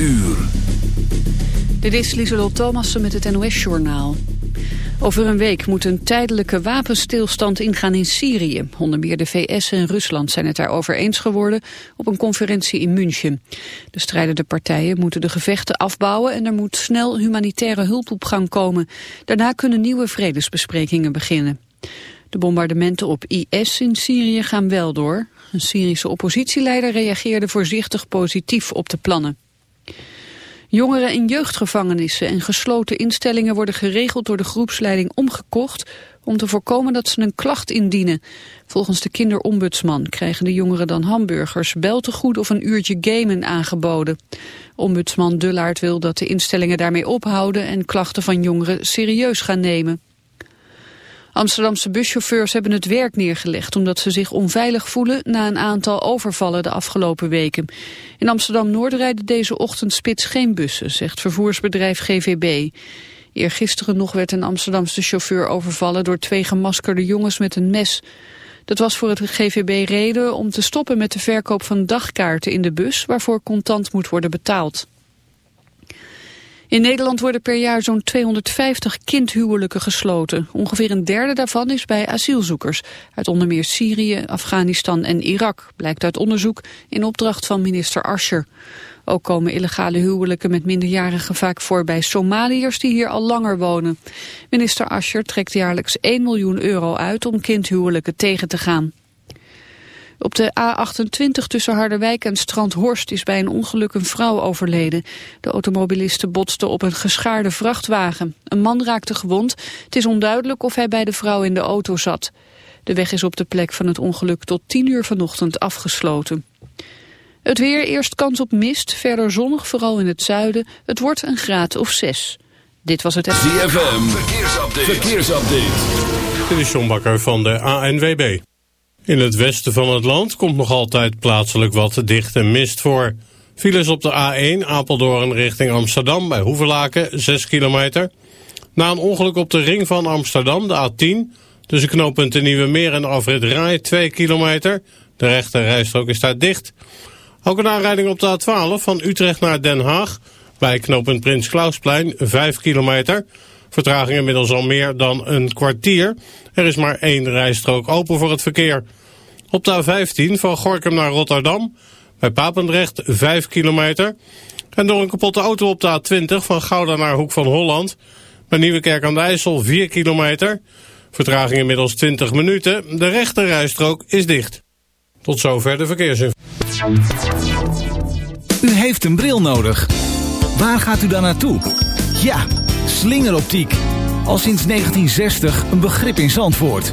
uur. Dit is Lieselot Thomassen met het NOS-journaal. Over een week moet een tijdelijke wapenstilstand ingaan in Syrië. Onder meer de VS en Rusland zijn het daarover eens geworden op een conferentie in München. De strijdende partijen moeten de gevechten afbouwen en er moet snel humanitaire hulp op gang komen. Daarna kunnen nieuwe vredesbesprekingen beginnen. De bombardementen op IS in Syrië gaan wel door. Een Syrische oppositieleider reageerde voorzichtig positief op de plannen. Jongeren in jeugdgevangenissen en gesloten instellingen worden geregeld door de groepsleiding omgekocht om te voorkomen dat ze een klacht indienen. Volgens de kinderombudsman krijgen de jongeren dan hamburgers, beltegoed of een uurtje gamen aangeboden. Ombudsman Dullaert wil dat de instellingen daarmee ophouden en klachten van jongeren serieus gaan nemen. Amsterdamse buschauffeurs hebben het werk neergelegd omdat ze zich onveilig voelen na een aantal overvallen de afgelopen weken. In Amsterdam-Noord rijden deze ochtend spits geen bussen, zegt vervoersbedrijf GVB. Eergisteren nog werd een Amsterdamse chauffeur overvallen door twee gemaskerde jongens met een mes. Dat was voor het GVB reden om te stoppen met de verkoop van dagkaarten in de bus waarvoor contant moet worden betaald. In Nederland worden per jaar zo'n 250 kindhuwelijken gesloten. Ongeveer een derde daarvan is bij asielzoekers. Uit onder meer Syrië, Afghanistan en Irak, blijkt uit onderzoek in opdracht van minister Ascher. Ook komen illegale huwelijken met minderjarigen vaak voor bij Somaliërs die hier al langer wonen. Minister Ascher trekt jaarlijks 1 miljoen euro uit om kindhuwelijken tegen te gaan. Op de A28 tussen Harderwijk en Strandhorst is bij een ongeluk een vrouw overleden. De automobiliste botste op een geschaarde vrachtwagen. Een man raakte gewond. Het is onduidelijk of hij bij de vrouw in de auto zat. De weg is op de plek van het ongeluk tot 10 uur vanochtend afgesloten. Het weer, eerst kans op mist, verder zonnig, vooral in het zuiden. Het wordt een graad of 6. Dit was het... ZFM, verkeersupdate. verkeersupdate. Dit is John Bakker van de ANWB. In het westen van het land komt nog altijd plaatselijk wat dichte mist voor. Files op de A1 Apeldoorn richting Amsterdam bij Hoevelaken 6 kilometer. Na een ongeluk op de ring van Amsterdam, de A10, tussen knooppunt Nieuwe Meer en afrit Rai 2 kilometer. De rechte rijstrook is daar dicht. Ook een aanrijding op de A12 van Utrecht naar Den Haag bij knooppunt Prins Klausplein 5 kilometer. Vertraging inmiddels al meer dan een kwartier. Er is maar één rijstrook open voor het verkeer. Op de A15 van Gorkum naar Rotterdam, bij Papendrecht 5 kilometer. En door een kapotte auto op de A20 van Gouda naar Hoek van Holland, bij Nieuwekerk aan de IJssel 4 kilometer. Vertraging inmiddels 20 minuten. De rechte rijstrook is dicht. Tot zover de verkeersinformatie. U heeft een bril nodig. Waar gaat u dan naartoe? Ja, slingeroptiek. Al sinds 1960 een begrip in Zandvoort.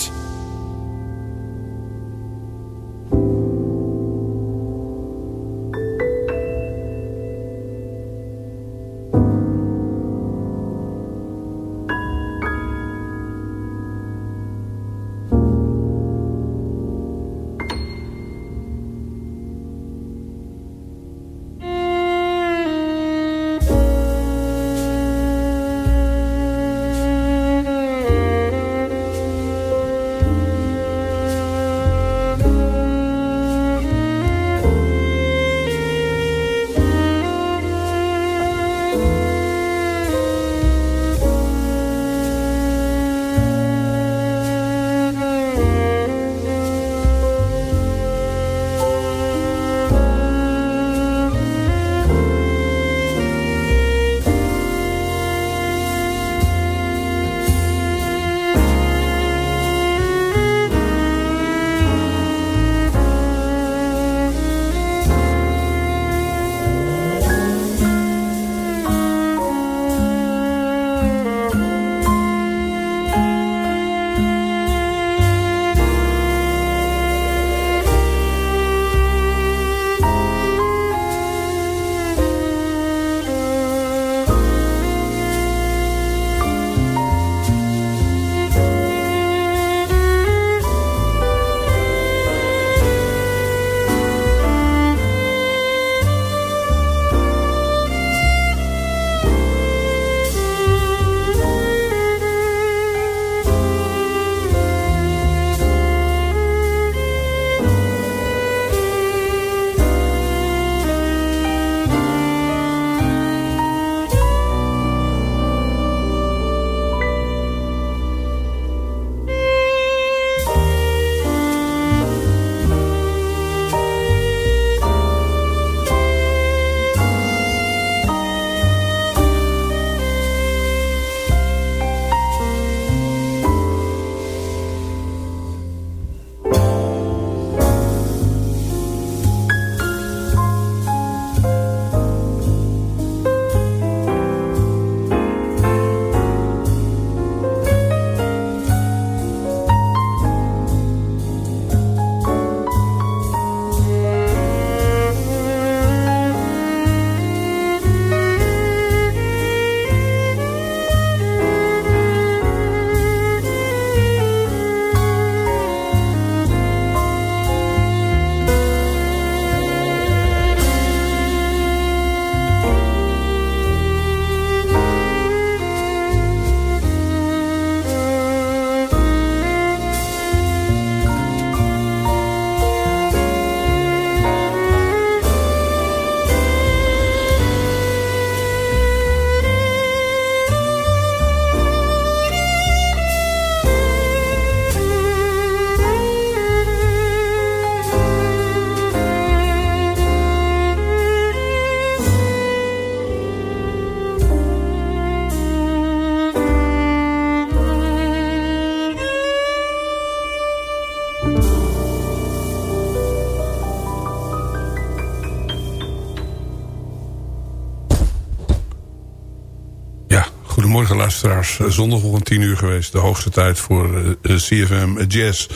Luisteraars. Eh, zondag om tien uur geweest. De hoogste tijd voor uh, eh, CFM Jazz.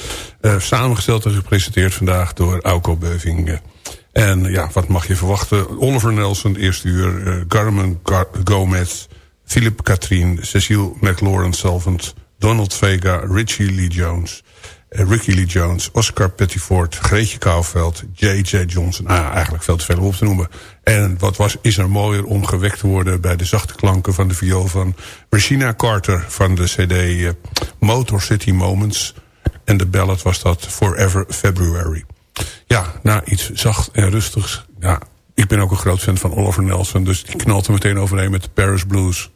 Samengesteld en gepresenteerd vandaag door Auko Beuving. en ja, wat mag je verwachten? Oliver Nelson, eerste uur. Uh, Garmin Gar Gomez. Philip Katrien. Cecile McLaurin Salvant. Donald Vega. Richie Lee Jones. Ricky Lee Jones, Oscar Pettiford, Greetje Kouwveld, J.J. Johnson. Ah, eigenlijk veel te veel om op te noemen. En wat was, is er mooier om gewekt te worden... bij de zachte klanken van de viool van Regina Carter... van de cd uh, Motor City Moments. En de ballad was dat Forever February. Ja, nou, iets zacht en rustigs. Ja, ik ben ook een groot fan van Oliver Nelson... dus die knalt er meteen overheen met de Paris Blues...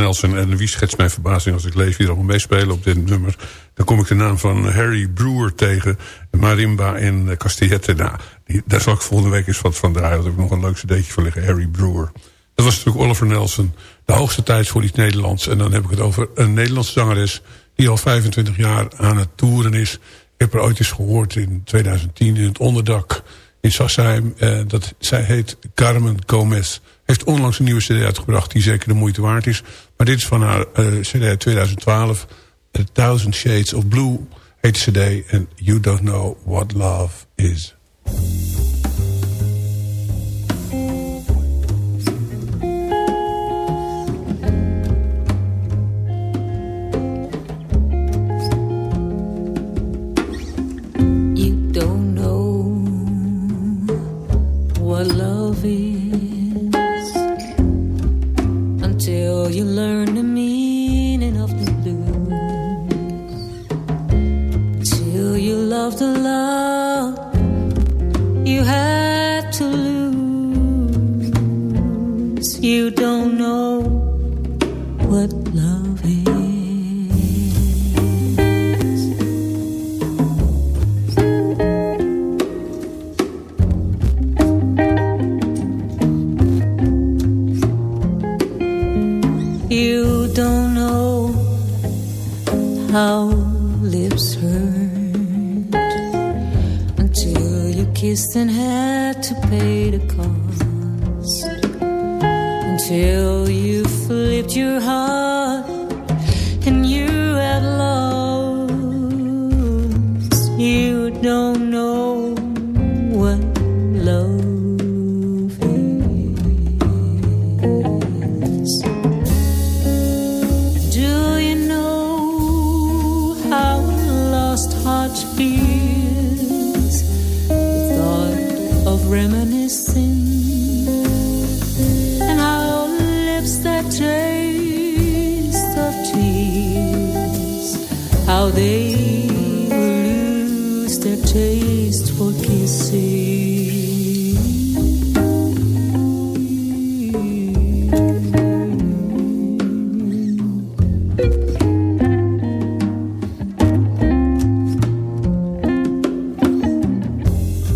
Nelson. En wie schetst mijn verbazing als ik lees wie er allemaal meespelen op dit nummer. Dan kom ik de naam van Harry Brewer tegen. Marimba en Castillette. Nou, die, daar zal ik volgende week eens wat van draaien. Heb ik nog een leuk cd'tje voor liggen. Harry Brewer. Dat was natuurlijk Oliver Nelson. De hoogste tijd voor iets Nederlands. En dan heb ik het over een Nederlandse zangeres... die al 25 jaar aan het toeren is. Ik heb er ooit eens gehoord in 2010 in het onderdak in Sassheim. Uh, dat, zij heet Carmen Gomez. Heeft onlangs een nieuwe cd uitgebracht die zeker de moeite waard is. Maar dit is van haar uh, cd 2012. A Thousand Shades of Blue heet de cd. En You Don't Know What Love Is.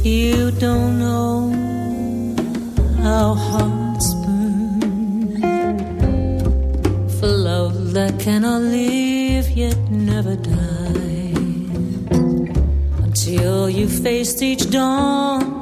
You don't know how hearts burn for love that cannot live yet never dies. Until you faced each dawn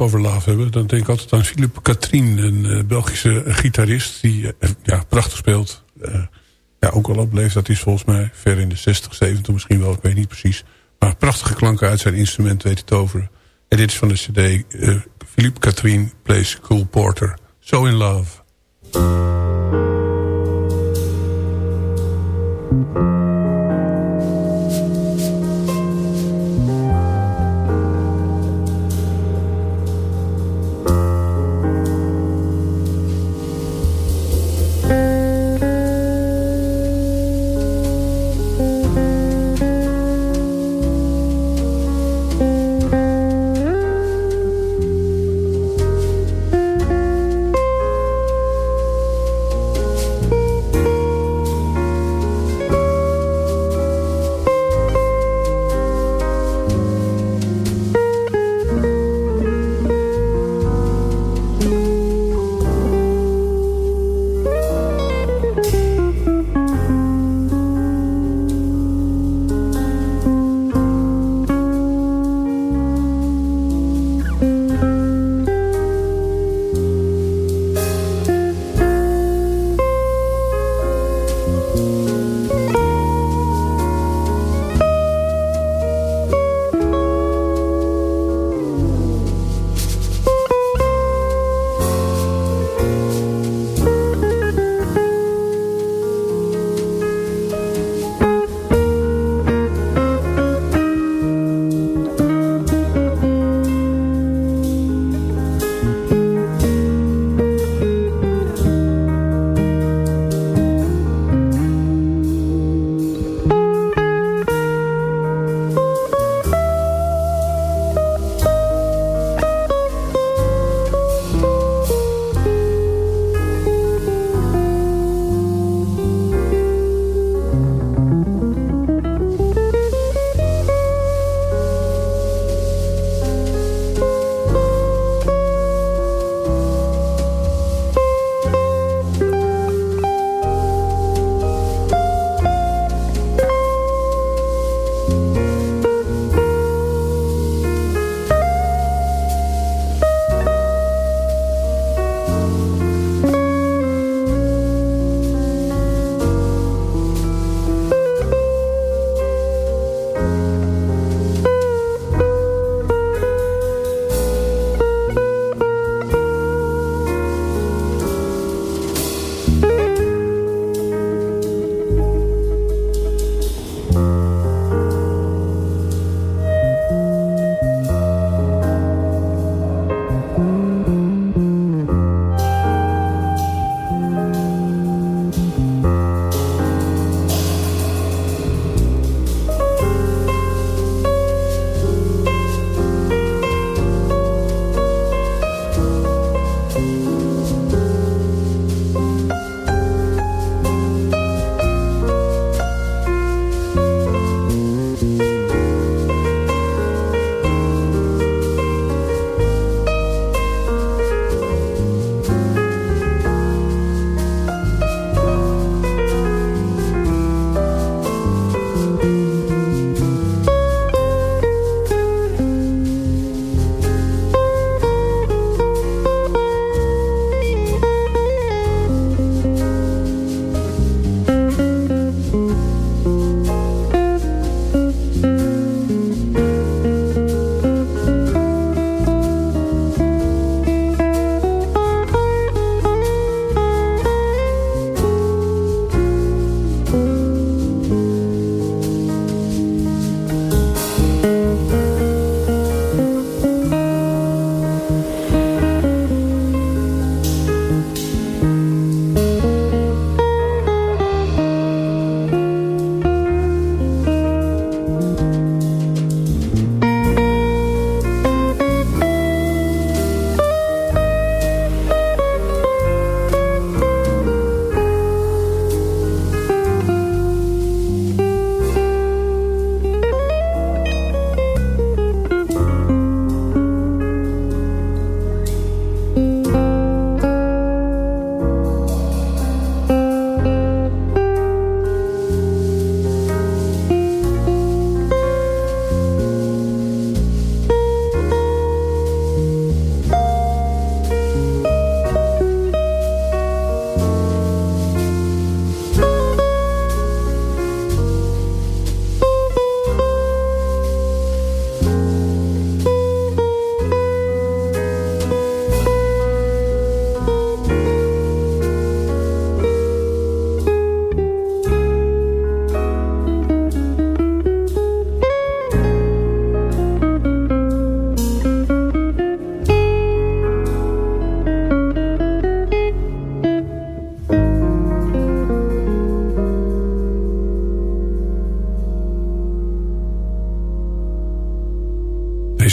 over Love hebben... dan denk ik altijd aan Philippe Katrien, een uh, Belgische gitarist... die uh, ja, prachtig speelt. Ja, ook al op leeftijd is volgens mij ver in de 60, 70 misschien wel, ik weet niet precies. Maar prachtige klanken uit zijn instrument weet te toveren. En dit is van de cd Philippe Katrien plays Cool Porter. So in Love.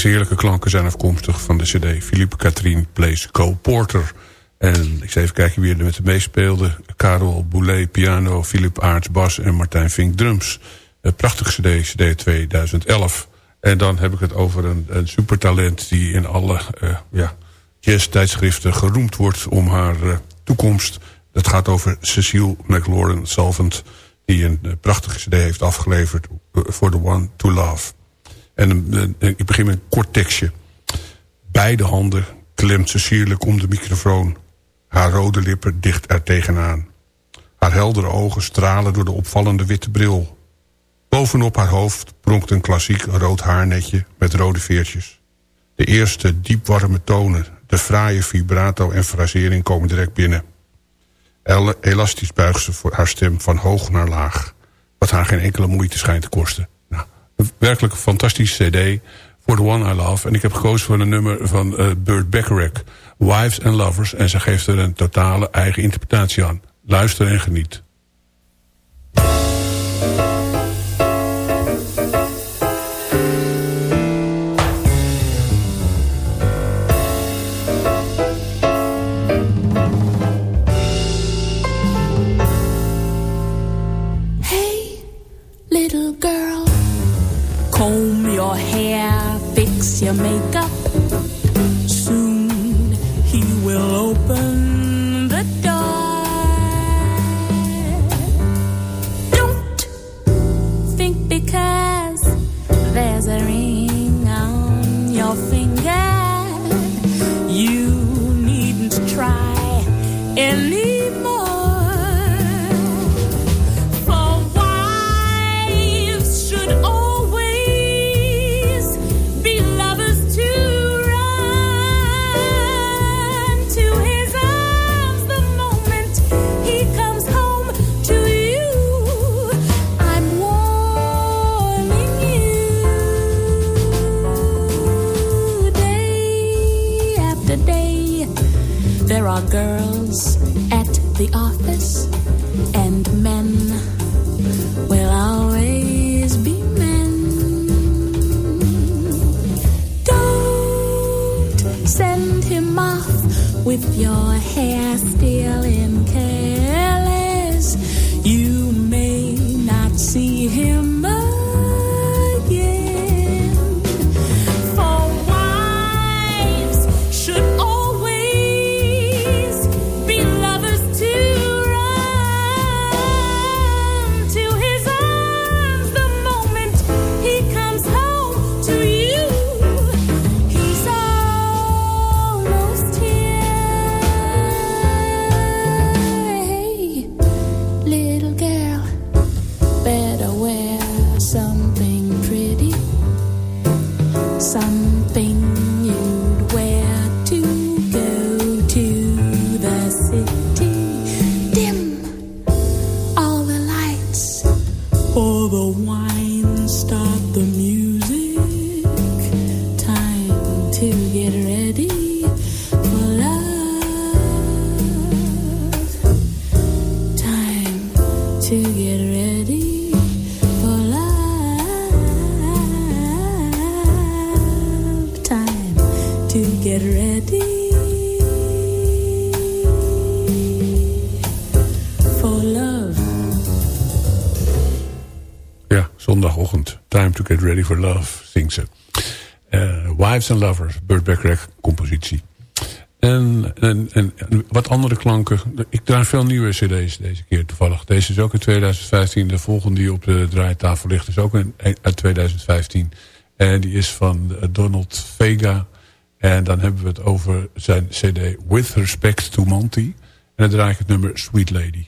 Deze heerlijke klanken zijn afkomstig van de cd Philippe Catherine Plays Cole Porter. En ik zal even kijken wie er met de meespeelde. Karel Boulet piano, Philip Aarts bas en Martijn Vink drums. Een prachtige cd, cd 2011. En dan heb ik het over een, een supertalent die in alle uh, ja, jazz-tijdschriften geroemd wordt om haar uh, toekomst. Dat gaat over Cecile McLaurin Salvant, die een uh, prachtige cd heeft afgeleverd voor The One to Love. En ik begin met een kort tekstje. Beide handen klemt ze sierlijk om de microfoon. Haar rode lippen dicht er tegenaan. Haar heldere ogen stralen door de opvallende witte bril. Bovenop haar hoofd pronkt een klassiek rood haarnetje met rode veertjes. De eerste diepwarme tonen, de fraaie vibrato en frasering komen direct binnen. Elastisch buigt ze voor haar stem van hoog naar laag. Wat haar geen enkele moeite schijnt te kosten. Nou, een werkelijk fantastische cd voor The One I Love. En ik heb gekozen voor een nummer van uh, Burt Bacharach. Wives and Lovers. En ze geeft er een totale eigen interpretatie aan. Luister en geniet. Your makeup. Girls at the office and men will always be men. Don't send him off with your hair still Love, zingt ze. Uh, Wives and Lovers, Burt Bacharach compositie. En, en, en, wat andere klanken. Ik draai veel nieuwe cd's deze keer toevallig. Deze is ook in 2015. De volgende die op de draaitafel ligt is ook uit 2015. En die is van Donald Vega. En dan hebben we het over zijn cd With Respect to Monty. En dan draai ik het nummer Sweet Lady.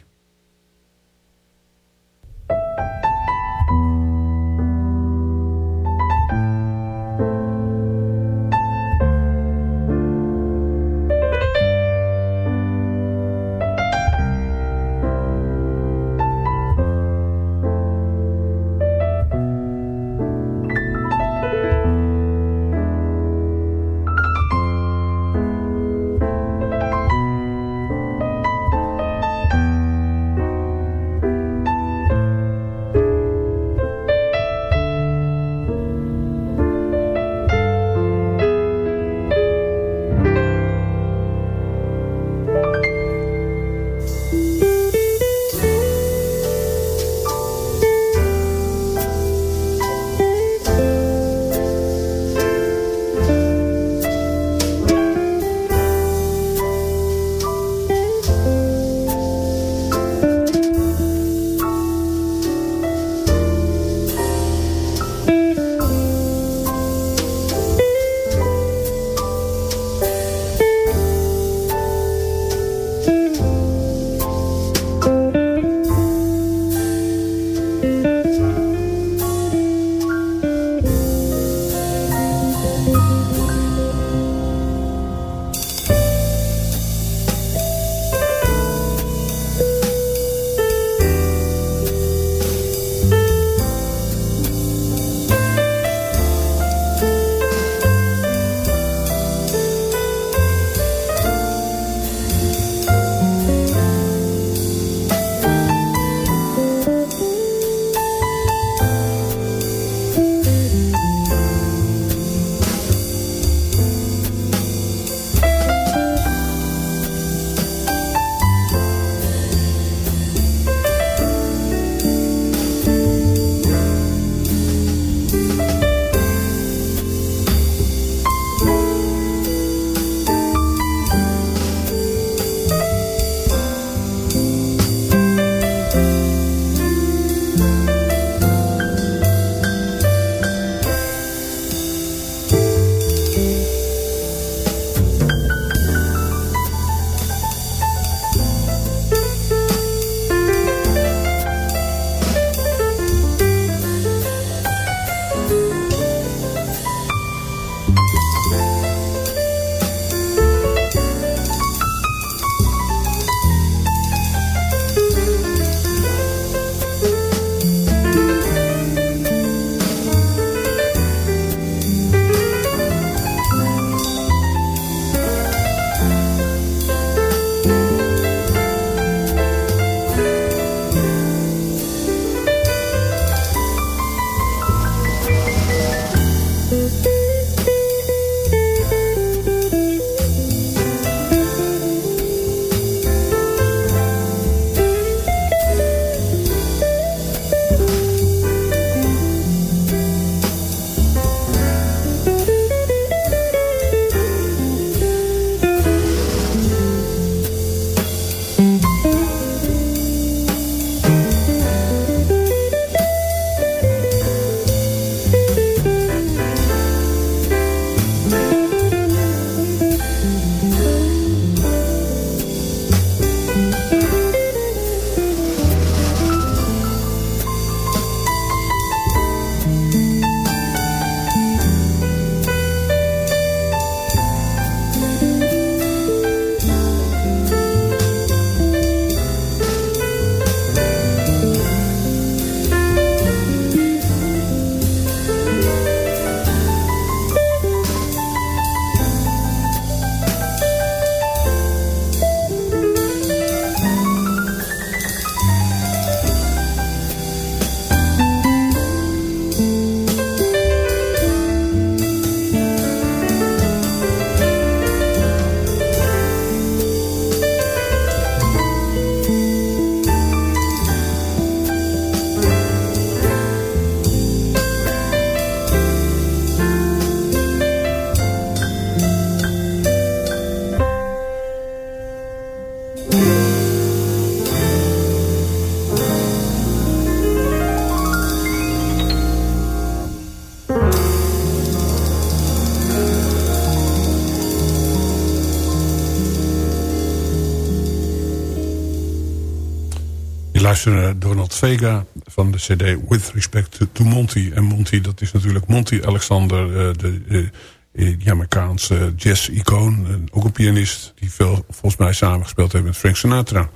Luisteren naar Donald Vega van de cd With Respect to, Monty. En Monty, dat is natuurlijk Monty Alexander, uh, de, de, de Jamaicaanse jazz-icoon. Ook een pianist die veel volgens mij samengespeeld heeft met Frank Sinatra.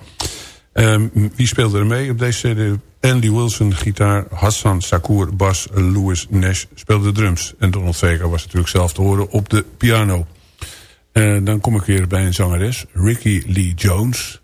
Um, wie speelde er mee op deze cd? Andy Wilson, gitaar. Hassan Sakour, bas. Louis Nash speelde de drums. En Donald Vega was natuurlijk zelf te horen op de piano. En dan kom ik weer bij een zangeres. Ricky Lee Jones.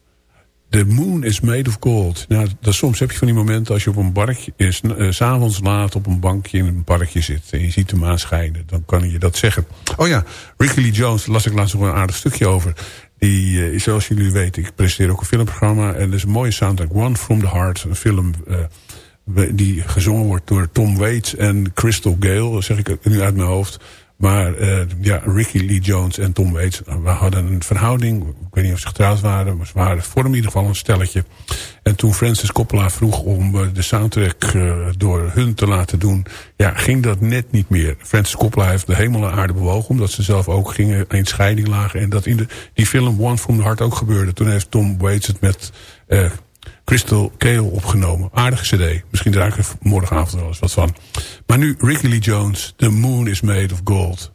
The moon is made of gold. Nou, dat, soms heb je van die momenten als je op een barkje, is, uh, s'avonds laat op een bankje in een parkje zit. En je ziet de maan schijnen. Dan kan je dat zeggen. Oh ja, Ricky Lee Jones, las ik laatst nog een aardig stukje over. Die, uh, zoals jullie weten, ik presenteer ook een filmprogramma. En er is een mooie soundtrack, One from the Heart. Een film die gezongen wordt door Tom Waits en Crystal Gale. Zeg ik nu uit mijn hoofd. Maar uh, ja, Ricky Lee Jones en Tom Waits, we hadden een verhouding. Ik weet niet of ze getrouwd waren, maar ze waren voor in ieder geval een stelletje. En toen Francis Coppola vroeg om uh, de soundtrack door hun te laten doen... ja, ging dat net niet meer. Francis Coppola heeft de hemel en aarde bewogen... omdat ze zelf ook gingen in scheiding lagen. En dat in de, die film One from the Heart ook gebeurde. Toen heeft Tom Waits het met... Crystal Kale opgenomen. Aardige cd. Misschien draai ik er morgenavond wel eens wat van. Maar nu Ricky Lee Jones. The Moon is Made of Gold.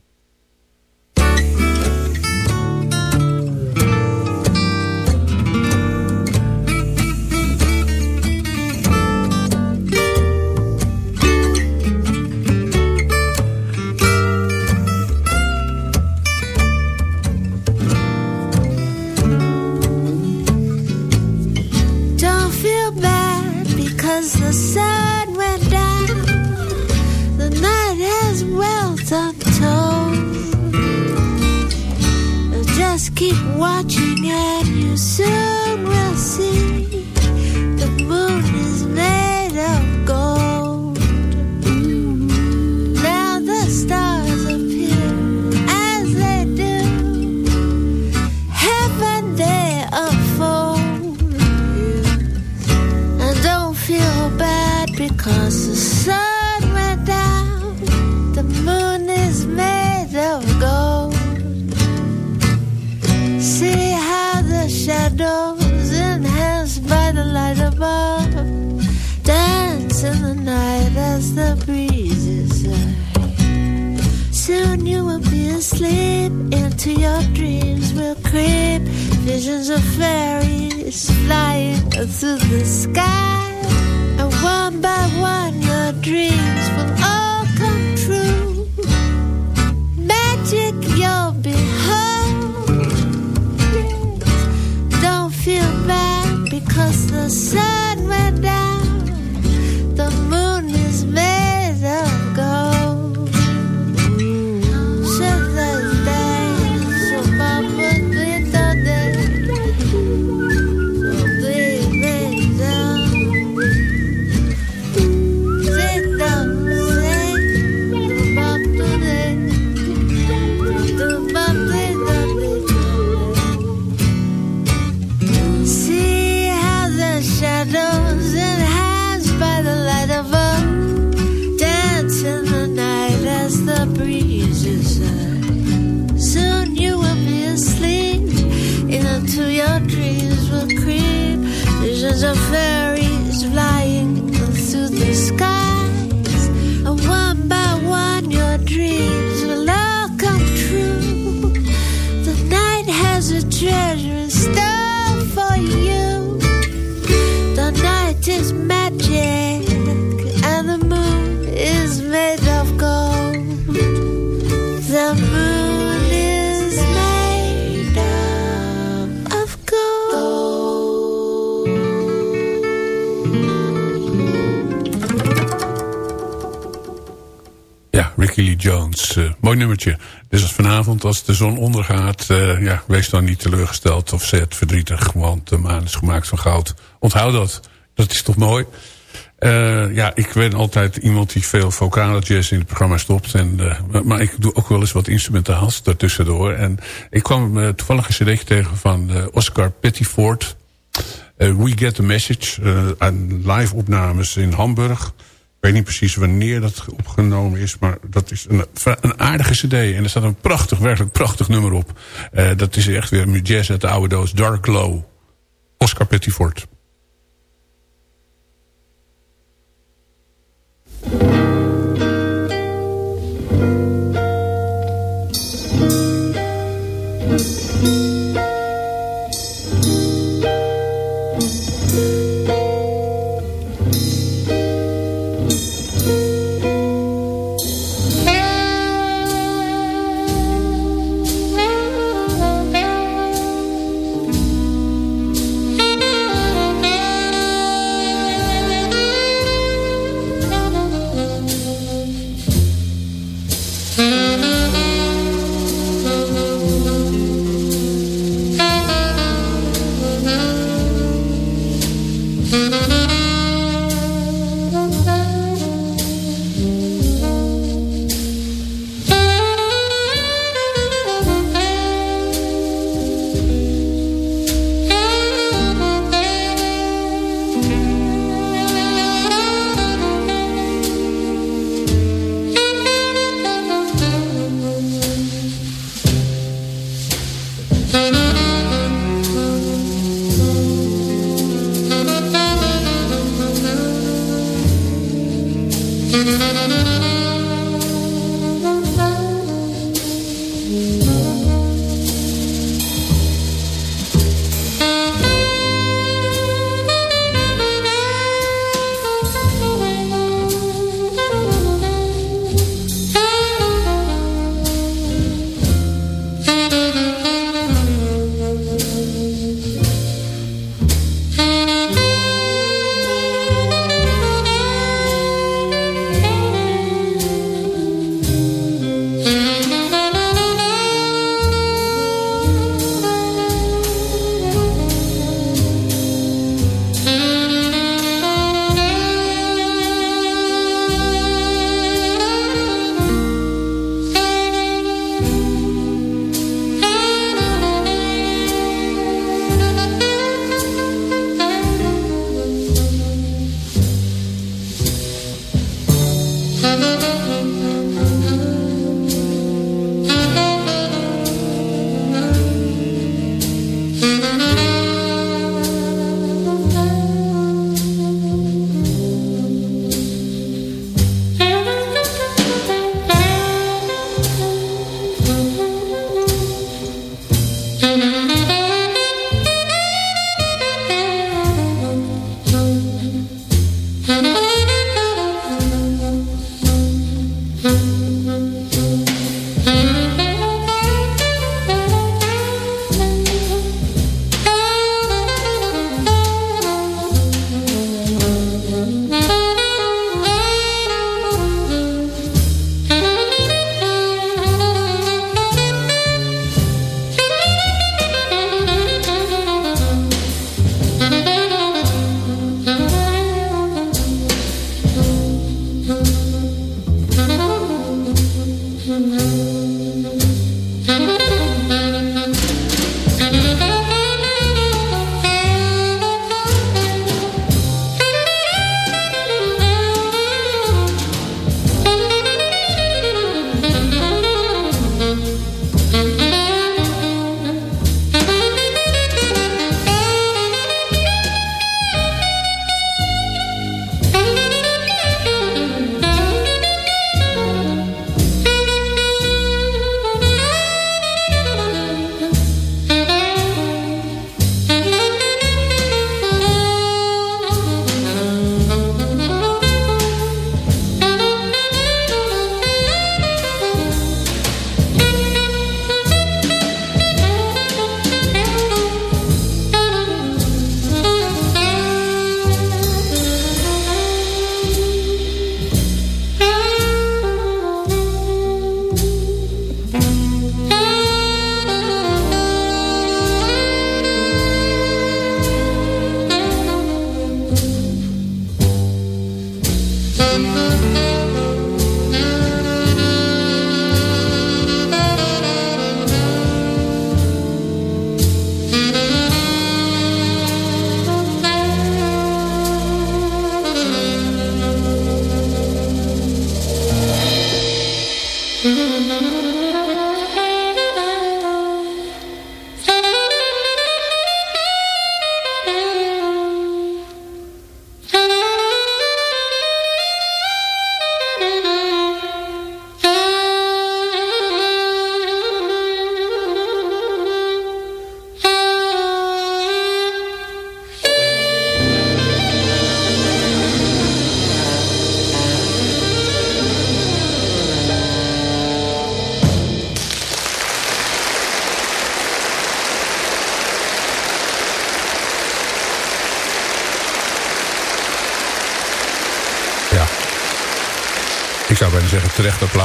watching at you soon we'll see. the breezes. Soon you will be asleep, into your dreams will creep. Visions of fairies flying through the sky. And one by one, your dreams will all come true. Magic, you'll be home. Don't feel bad because the sun. Lee Jones. eh, mooi nummertje. Dus als vanavond, als de zon ondergaat... eh, ja, wees dan niet teleurgesteld of zet verdrietig. Want de maan is gemaakt van goud. Onthoud dat. Dat is toch mooi? Eh, ja, ik ben altijd iemand die veel vocale jazz in het programma stopt. En, maar ik doe ook wel eens wat instrumentaals daartussendoor. En ik kwam toevallig een cd'tje tegen van Oscar Pettiford. We Get The Message. aan live opnames in Hamburg. Ik weet niet precies wanneer dat opgenomen is. Maar dat is een, een aardige cd. En er staat een prachtig, werkelijk prachtig nummer op. dat is echt weer jazz uit de oude doos. Dark Glow. Oscar Pettiford.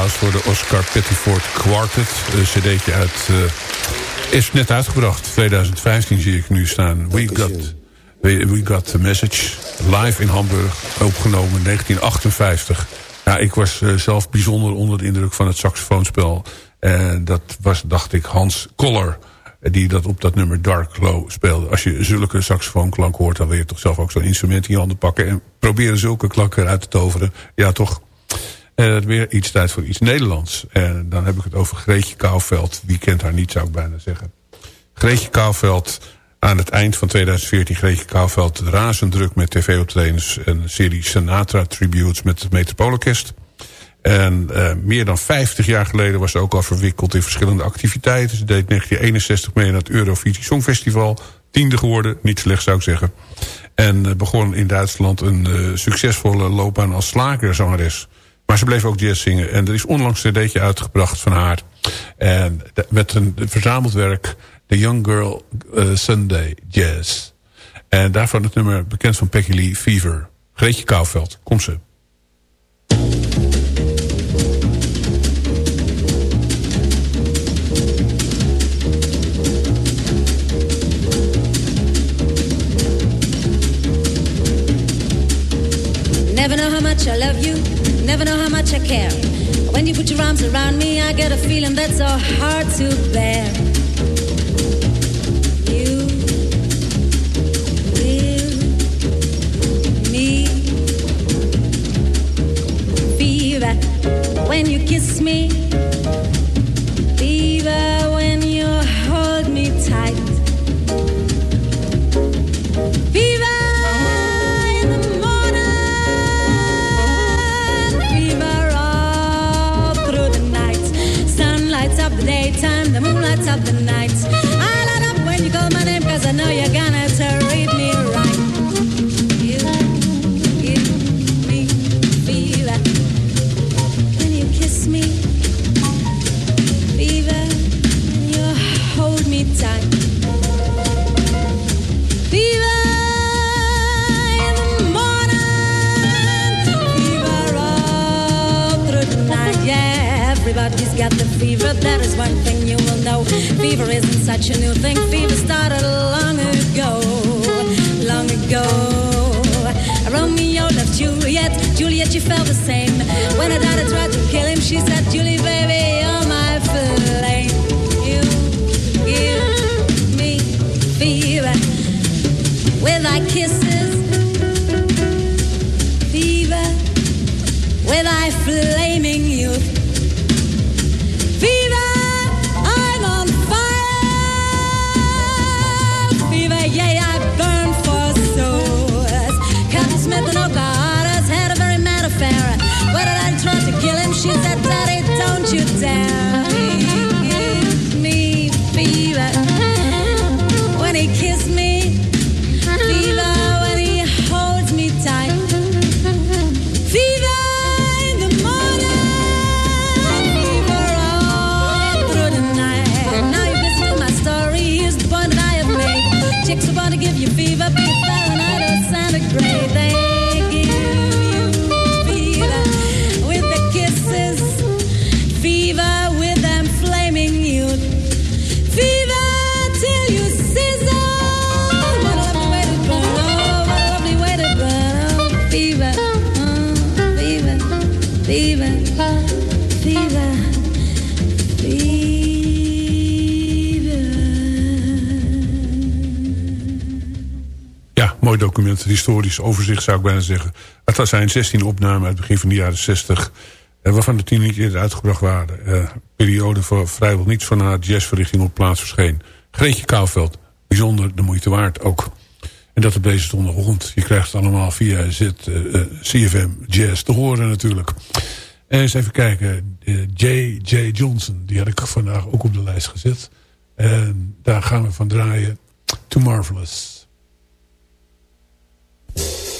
Applaus voor de Oscar Pettiford Quartet. Een cd'tje uit... Uh, is net uitgebracht. 2015 zie ik nu staan. We got, we, we got the message. Live in Hamburg. Opgenomen 1958. Ja, ik was uh, zelf bijzonder onder de indruk van het saxofoonspel. En dat was, dacht ik, Hans Koller die dat op dat nummer Dark Low speelde. Als je zulke saxofoonklank hoort... dan wil je toch zelf ook zo'n instrument in je handen pakken... en proberen zulke klanken eruit te toveren. Ja, toch uh, weer iets tijd voor iets Nederlands. En dan heb ik het over Greetje Kouwveld. Wie kent haar niet, zou ik bijna zeggen. Greetje Kouwveld, aan het eind van 2014... Greetje Kouwveld razend druk met tv-optredens... en een serie Sinatra Tributes met het Metropoolorkest... En uh, meer dan 50 jaar geleden was ze ook al verwikkeld in verschillende activiteiten. Ze deed 1961 mee aan het Eurovisie Songfestival. Tiende geworden, niet slecht zou ik zeggen. En uh, begon in Duitsland een uh, succesvolle loopbaan als slagerzangeres. Maar ze bleef ook jazz zingen. En er is onlangs een cd'tje uitgebracht van haar. En met een verzameld werk. The Young Girl Sunday Jazz. En daarvan het nummer bekend van Peggy Lee Fever. Greetje Kouwveld, kom ze. Never know how much I love you, never know how much I care. When you put your arms around me, I get a feeling that's so hard to bear. You fever when you kiss me, the night. I light up when you call my name, cause I know you're gonna treat me right. You give me fever when you kiss me, fever when you hold me tight. Fever in the morning, fever all through the night. Yeah, everybody's got the fever. That is one Fever isn't such a new thing. Fever started long ago, long ago. Romeo loved Juliet. Juliet, she felt the same. When her daughter tried to kill him, she said, Julie, baby, you're my flame. You give me fever with thy kisses, een historisch overzicht zou ik bijna zeggen. Het zijn 16 opnamen uit het begin van de jaren 60... Uh, waarvan de tien niet eerder uitgebracht waren. Uh, periode voor vrijwel niets van haar jazzverrichting op plaats verscheen. Greetje Kouwveld, bijzonder de moeite waard ook. En dat op deze zondagochtend. Je krijgt het allemaal via Z, uh, CFM Jazz te horen natuurlijk. En eens even kijken. J.J. Johnson, die had ik vandaag ook op de lijst gezet. En daar gaan we van draaien. Too Marvelous. Yeah.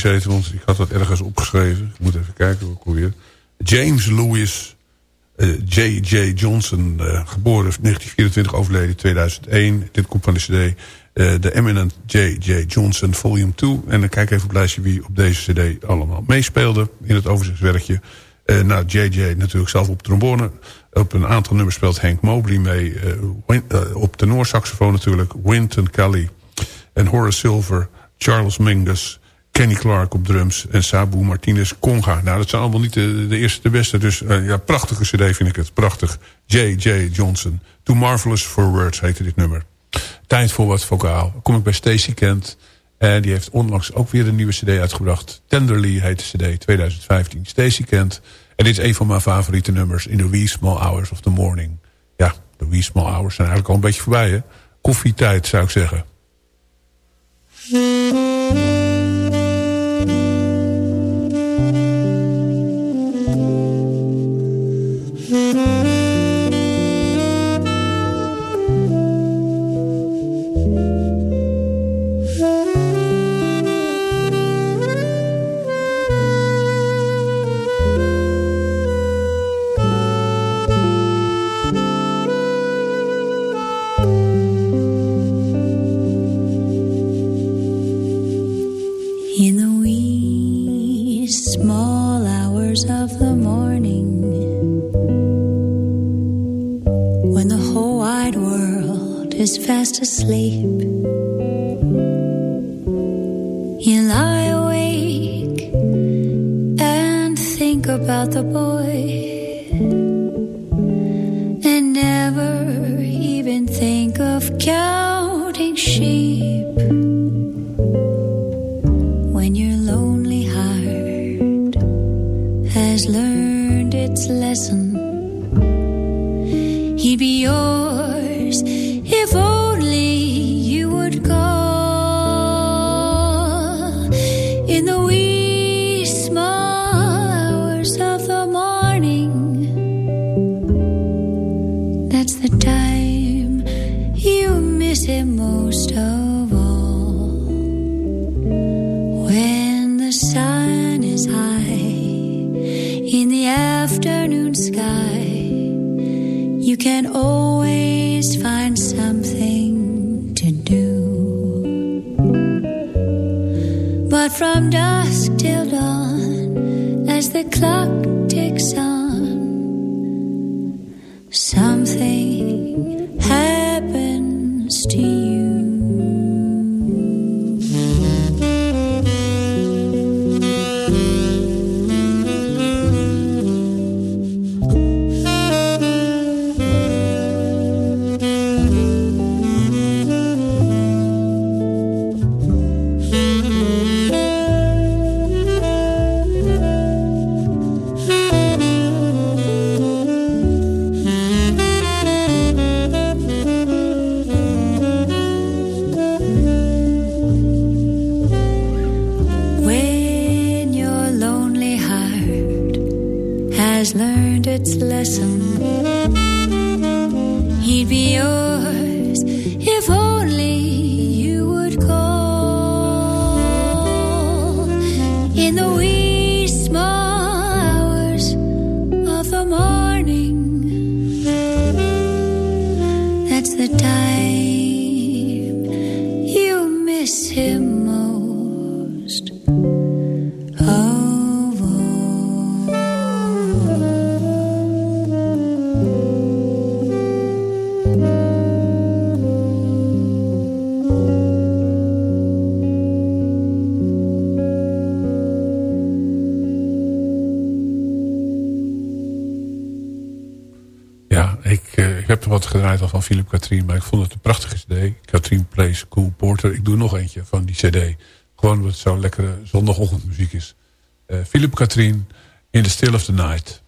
Precies want ik had dat ergens opgeschreven. Ik moet even kijken hoe ik alweer. James Louis J.J. Uh, Johnson, uh, geboren 1924, overleden 2001. Dit komt van de cd. Uh, The Eminent J.J. Johnson, volume 2. En dan kijk even op het lijstje wie op deze cd allemaal meespeelde in het overzichtswerkje. Nou, J.J. natuurlijk zelf op trombone. Op een aantal nummers speelt Hank Mobley mee. Op tenorsaxofoon natuurlijk. Wynton Kelly en Horace Silver. Charles Mingus, Kenny Clark op drums en Sabu Martinez Conga. Nou, dat zijn allemaal niet de, eerste de beste. Dus eh, ja, prachtige cd vind ik het. Prachtig. J.J. Johnson. Too Marvelous for Words heette dit nummer. Tijd voor wat vocaal. Kom ik bij Stacy Kent. En die heeft onlangs ook weer een nieuwe cd uitgebracht. Tenderly heet de cd 2015. Stacy Kent. En dit is een van mijn favoriete nummers. In the wee small hours of the morning. Ja, de wee small hours zijn eigenlijk al een beetje voorbij hè. Koffietijd zou ik zeggen. afternoon sky. You can always find something to do. But from dusk till dawn As the clock ticks on Philip Katrien. Maar ik vond het een prachtige cd. Katrien Plays Cool Porter. Ik doe nog eentje van die cd. Gewoon omdat het zo'n lekkere zondagochtendmuziek is. Eh, Philip Katrien in the Still of the Night.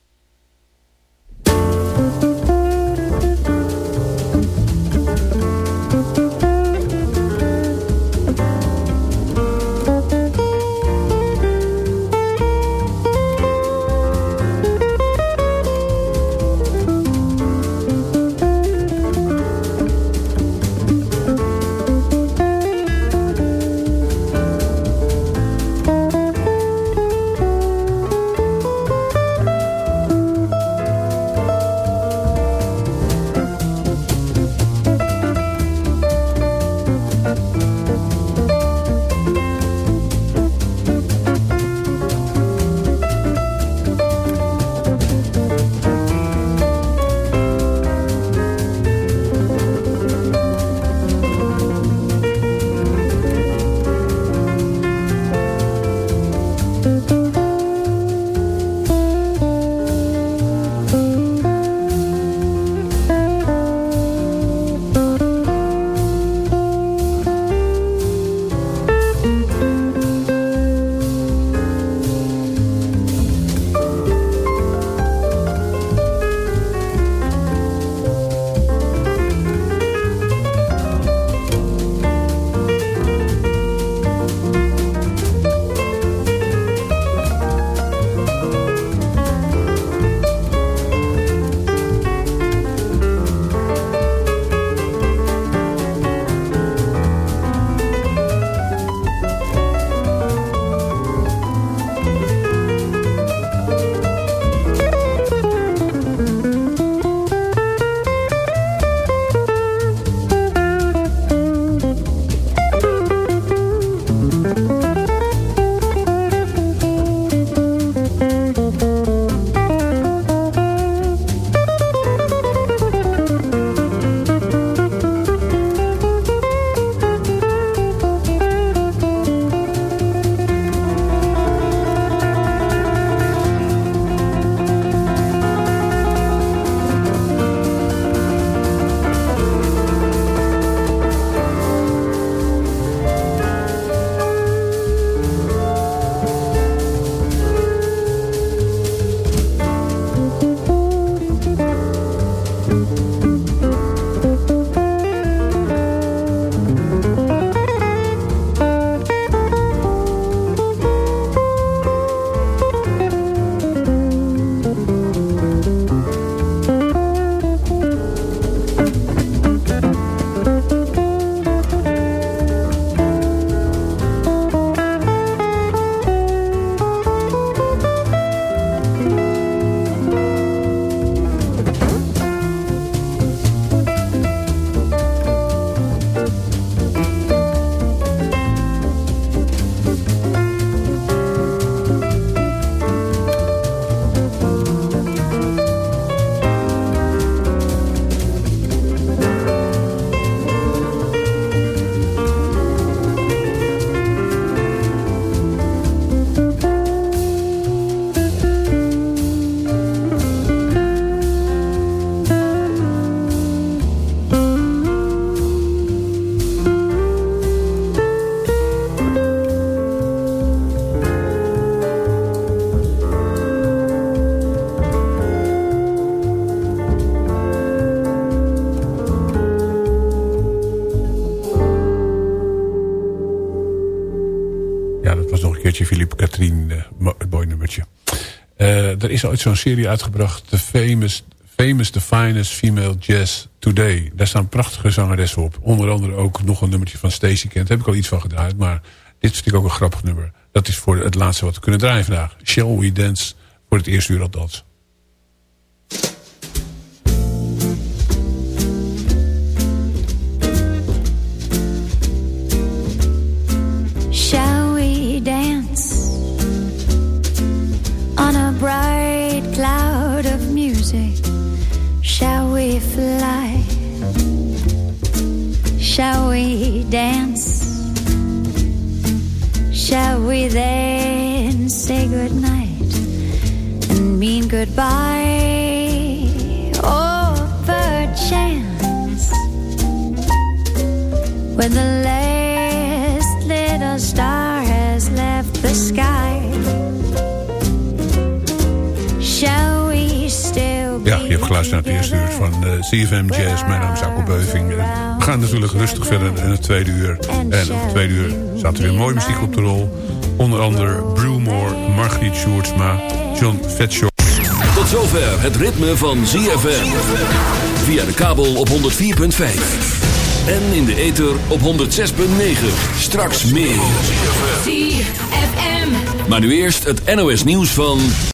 Nummertje. Philippe Katrien, eh, mo- het mooi. Eh, er is ooit zo'n serie uitgebracht. The Famous, Famous The Finest Female Jazz Today. Daar staan prachtige zangeressen op. Onder andere ook nog een nummertje van Stacey Kent. Daar heb ik al iets van gedraaid. Maar dit vind ik ook een grappig nummer. Dat is voor het laatste wat we kunnen draaien vandaag. Shall We Dance. Voor het eerste uur althans. Music? Shall we fly? Shall we dance? Shall we then say goodnight and mean goodbye? Oh, or perchance when the last little star has left the sky. Geluisterd naar het eerste uur van eh, CFM Jazz. Mijn naam is Akko Beuving. En we gaan natuurlijk rustig verder in het tweede uur. En op het tweede uur staat er weer mooie muziek op de rol. Onder andere Brewmore, Margriet Sjoerdsma, John Fetshaw. Tot zover het ritme van ZFM. Via de kabel op 104.5. En in de ether op 106.9. Straks meer. Maar nu eerst het NOS nieuws van...